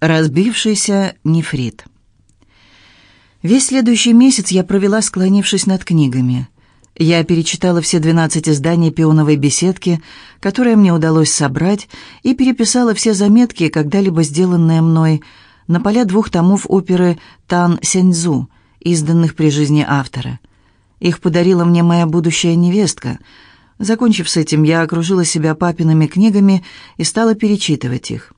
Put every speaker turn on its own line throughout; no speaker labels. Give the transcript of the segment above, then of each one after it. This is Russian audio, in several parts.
Разбившийся нефрит. Весь следующий месяц я провела, склонившись над книгами. Я перечитала все 12 изданий «Пионовой беседки», которые мне удалось собрать, и переписала все заметки, когда-либо сделанные мной, на поля двух томов оперы «Тан Сяньцзу», изданных при жизни автора. Их подарила мне моя будущая невестка. Закончив с этим, я окружила себя папиными книгами и стала перечитывать их.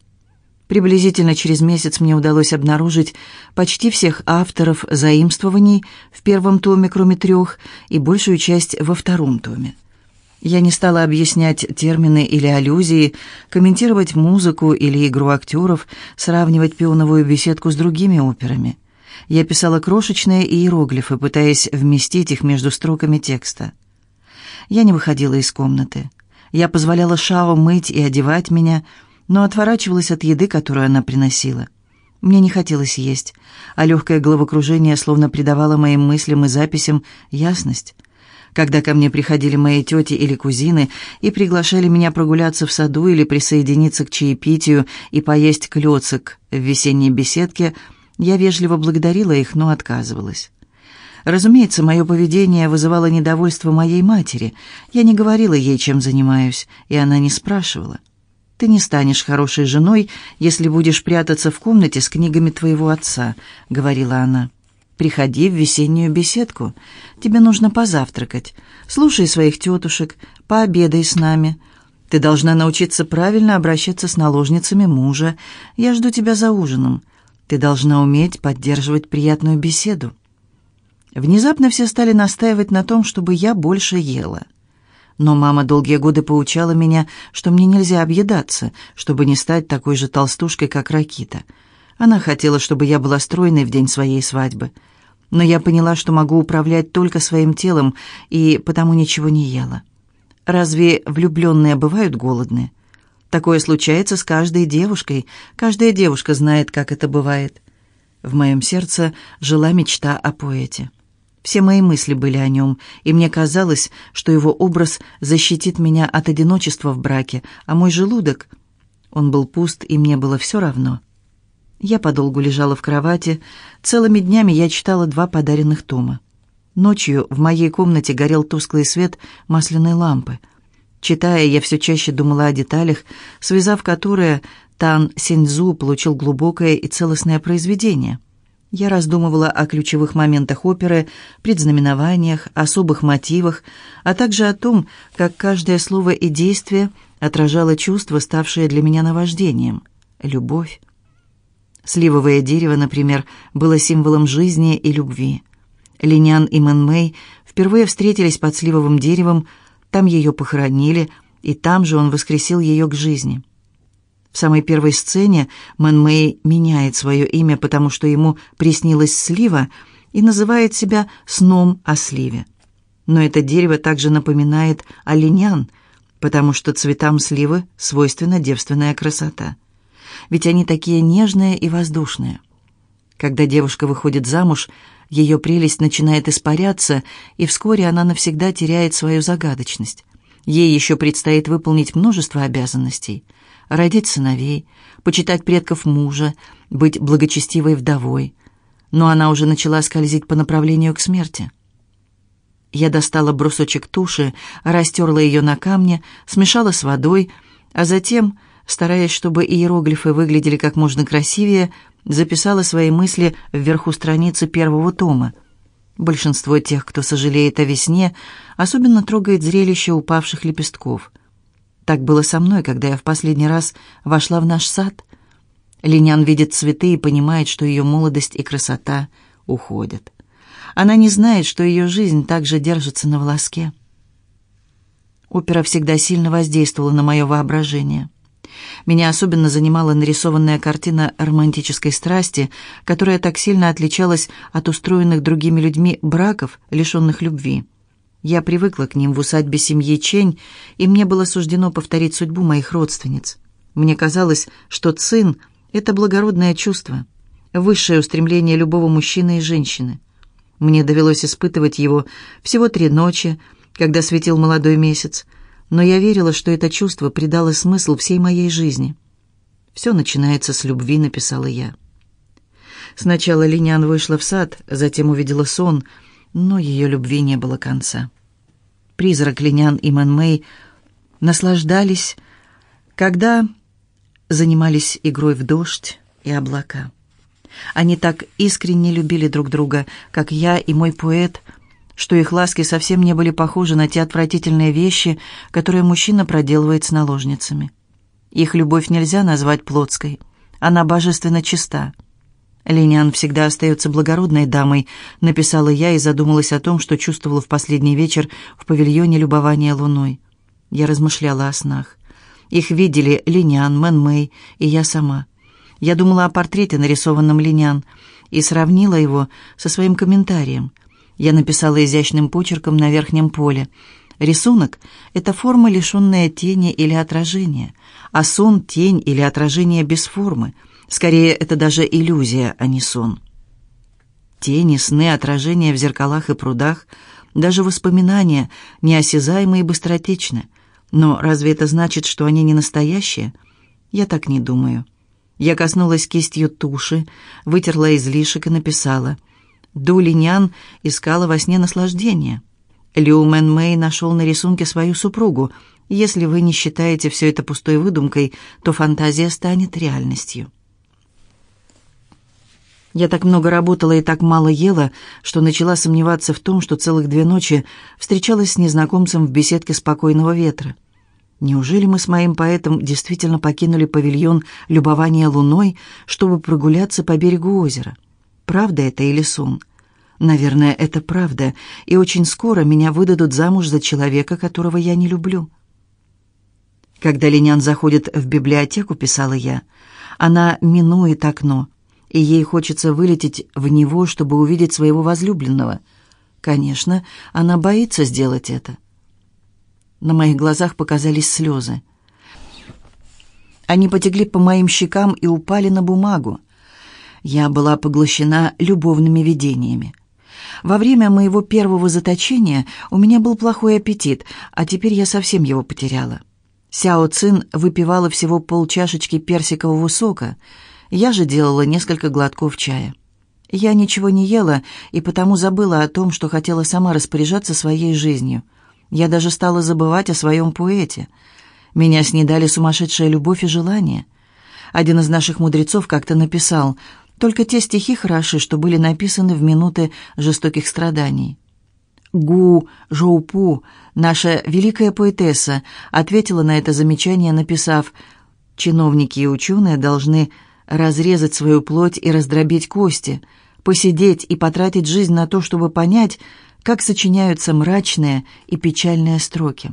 Приблизительно через месяц мне удалось обнаружить почти всех авторов заимствований в первом томе, кроме трех, и большую часть во втором томе. Я не стала объяснять термины или аллюзии, комментировать музыку или игру актеров, сравнивать пионовую беседку с другими операми. Я писала крошечные иероглифы, пытаясь вместить их между строками текста. Я не выходила из комнаты. Я позволяла Шао мыть и одевать меня – но отворачивалась от еды, которую она приносила. Мне не хотелось есть, а легкое головокружение словно придавало моим мыслям и записям ясность. Когда ко мне приходили мои тети или кузины и приглашали меня прогуляться в саду или присоединиться к чаепитию и поесть клёцик в весенней беседке, я вежливо благодарила их, но отказывалась. Разумеется, мое поведение вызывало недовольство моей матери. Я не говорила ей, чем занимаюсь, и она не спрашивала. Ты не станешь хорошей женой, если будешь прятаться в комнате с книгами твоего отца», — говорила она. «Приходи в весеннюю беседку. Тебе нужно позавтракать. Слушай своих тетушек, пообедай с нами. Ты должна научиться правильно обращаться с наложницами мужа. Я жду тебя за ужином. Ты должна уметь поддерживать приятную беседу». Внезапно все стали настаивать на том, чтобы я больше ела. Но мама долгие годы поучала меня, что мне нельзя объедаться, чтобы не стать такой же толстушкой, как Ракита. Она хотела, чтобы я была стройной в день своей свадьбы. Но я поняла, что могу управлять только своим телом, и потому ничего не ела. Разве влюбленные бывают голодные? Такое случается с каждой девушкой. Каждая девушка знает, как это бывает. В моем сердце жила мечта о поэте. Все мои мысли были о нем, и мне казалось, что его образ защитит меня от одиночества в браке, а мой желудок... Он был пуст, и мне было все равно. Я подолгу лежала в кровати. Целыми днями я читала два подаренных тома. Ночью в моей комнате горел тусклый свет масляной лампы. Читая, я все чаще думала о деталях, связав которые Тан Синьцзу получил глубокое и целостное произведение — я раздумывала о ключевых моментах оперы, предзнаменованиях, особых мотивах, а также о том, как каждое слово и действие отражало чувство, ставшее для меня наваждением — любовь. Сливовое дерево, например, было символом жизни и любви. Линян и Мэн Мэй впервые встретились под сливовым деревом, там ее похоронили, и там же он воскресил ее к жизни. В самой первой сцене Мэн Мэй меняет свое имя, потому что ему приснилась слива, и называет себя «сном о сливе». Но это дерево также напоминает о Линян, потому что цветам сливы свойственна девственная красота. Ведь они такие нежные и воздушные. Когда девушка выходит замуж, ее прелесть начинает испаряться, и вскоре она навсегда теряет свою загадочность. Ей еще предстоит выполнить множество обязанностей – родить сыновей, почитать предков мужа, быть благочестивой вдовой. Но она уже начала скользить по направлению к смерти. Я достала брусочек туши, растерла ее на камне, смешала с водой, а затем, стараясь, чтобы иероглифы выглядели как можно красивее, записала свои мысли вверху страницы первого тома. Большинство тех, кто сожалеет о весне, особенно трогает зрелище упавших лепестков – так было со мной, когда я в последний раз вошла в наш сад. Линян видит цветы и понимает, что ее молодость и красота уходят. Она не знает, что ее жизнь также держится на волоске. Опера всегда сильно воздействовала на мое воображение. Меня особенно занимала нарисованная картина романтической страсти, которая так сильно отличалась от устроенных другими людьми браков, лишенных любви. Я привыкла к ним в усадьбе семьи Чень, и мне было суждено повторить судьбу моих родственниц. Мне казалось, что цин — это благородное чувство, высшее устремление любого мужчины и женщины. Мне довелось испытывать его всего три ночи, когда светил молодой месяц, но я верила, что это чувство придало смысл всей моей жизни. Все начинается с любви, написала я. Сначала Линян вышла в сад, затем увидела сон, но ее любви не было конца. Призрак Линян и Мэн Мэй наслаждались, когда занимались игрой в дождь и облака. Они так искренне любили друг друга, как я и мой поэт, что их ласки совсем не были похожи на те отвратительные вещи, которые мужчина проделывает с наложницами. Их любовь нельзя назвать плотской. Она божественно чиста. «Линиан всегда остается благородной дамой», — написала я и задумалась о том, что чувствовала в последний вечер в павильоне любования луной. Я размышляла о снах. Их видели Линян, Мэн Мэй и я сама. Я думала о портрете, нарисованном Линян, и сравнила его со своим комментарием. Я написала изящным почерком на верхнем поле. Рисунок — это форма, лишенная тени или отражения, а сон — тень или отражение без формы. Скорее, это даже иллюзия, а не сон. Тени, сны, отражения в зеркалах и прудах, даже воспоминания неосязаемы и быстротечны. Но разве это значит, что они не настоящие? Я так не думаю. Я коснулась кистью туши, вытерла излишек и написала. Ду Линян искала во сне наслаждение. Лю Мэн Мэй нашел на рисунке свою супругу. Если вы не считаете все это пустой выдумкой, то фантазия станет реальностью. Я так много работала и так мало ела, что начала сомневаться в том, что целых две ночи встречалась с незнакомцем в беседке спокойного ветра. Неужели мы с моим поэтом действительно покинули павильон любования луной, чтобы прогуляться по берегу озера? Правда это или сон? Наверное, это правда, и очень скоро меня выдадут замуж за человека, которого я не люблю. Когда Линян заходит в библиотеку, писала я, она минует окно, и ей хочется вылететь в него, чтобы увидеть своего возлюбленного. Конечно, она боится сделать это. На моих глазах показались слезы. Они потекли по моим щекам и упали на бумагу. Я была поглощена любовными видениями. Во время моего первого заточения у меня был плохой аппетит, а теперь я совсем его потеряла. Сяо Цин выпивала всего полчашечки персикового сока, я же делала несколько глотков чая. Я ничего не ела и потому забыла о том, что хотела сама распоряжаться своей жизнью — я даже стала забывать о своем поэте. Меня снедали сумасшедшая любовь и желание. Один из наших мудрецов как-то написал «Только те стихи хороши, что были написаны в минуты жестоких страданий». Гу Жоупу, наша великая поэтесса, ответила на это замечание, написав «Чиновники и ученые должны разрезать свою плоть и раздробить кости, посидеть и потратить жизнь на то, чтобы понять, как сочиняются мрачные и печальные строки.